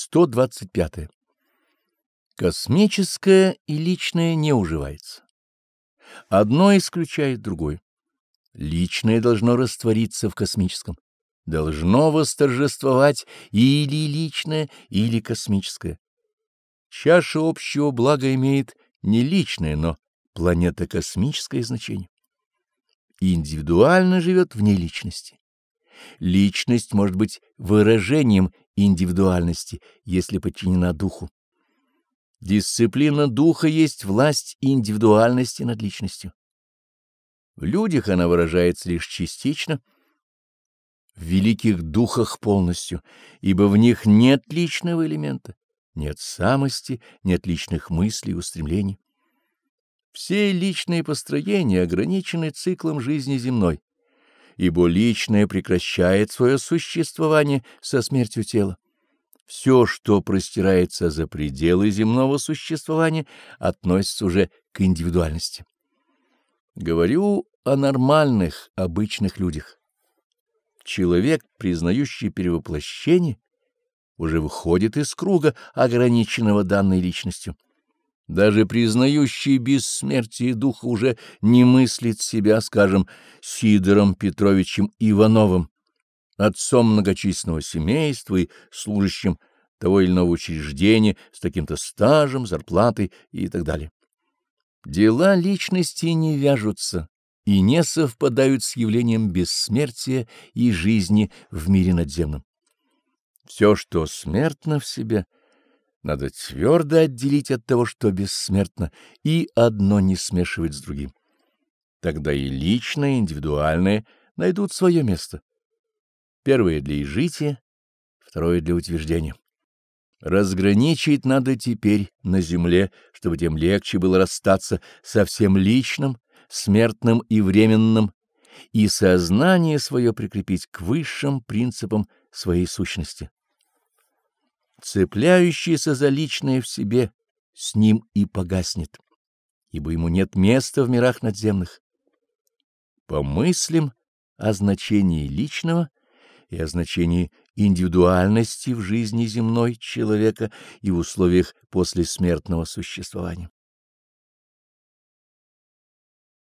125. Космическое и личное не уживается. Одно исключает другое. Личное должно раствориться в космическом. Должно восторжествовать или личное, или космическое. Чаша общего блага имеет не личное, но планетокосмическое значение. Индивидуально живет вне личности. Личность может быть выражением индивидуальности, если подчинена духу. Дисциплина духа есть власть индивидуальности над личностью. В людях она выражается лишь частично, в великих духах полностью, ибо в них нет личного элемента, нет самости, нет личных мыслей и устремлений. Все личные построения ограничены циклом жизни земной, ибо личное прекращает свое существование со смертью тела. Все, что простирается за пределы земного существования, относится уже к индивидуальности. Говорю о нормальных, обычных людях. Человек, признающий перевоплощение, уже выходит из круга, ограниченного данной личностью. Даже признающий бессмертие духа уже не мыслит себя, скажем, Сидором Петровичем Ивановым, отцом многочисленного семейства и служащим того или иного учреждения с таким-то стажем, зарплатой и так далее. Дела личности не вяжутся и не совпадают с явлением бессмертия и жизни в мире надземном. Все, что смертно в себе, надо твердо отделить от того, что бессмертно, и одно не смешивать с другим. Тогда и личное, и индивидуальное найдут свое место. Первое для изжития, второе для утверждения. Разграничить надо теперь на земле, чтобы тем легче было расстаться со всем личным, смертным и временным, и сознание свое прикрепить к высшим принципам своей сущности. Цепляющийся за личное в себе с ним и погаснет, ибо ему нет места в мирах надземных. Помыслим о значении личного и о значении индивидуальности в жизни земной человека и в условиях послесмертного существования.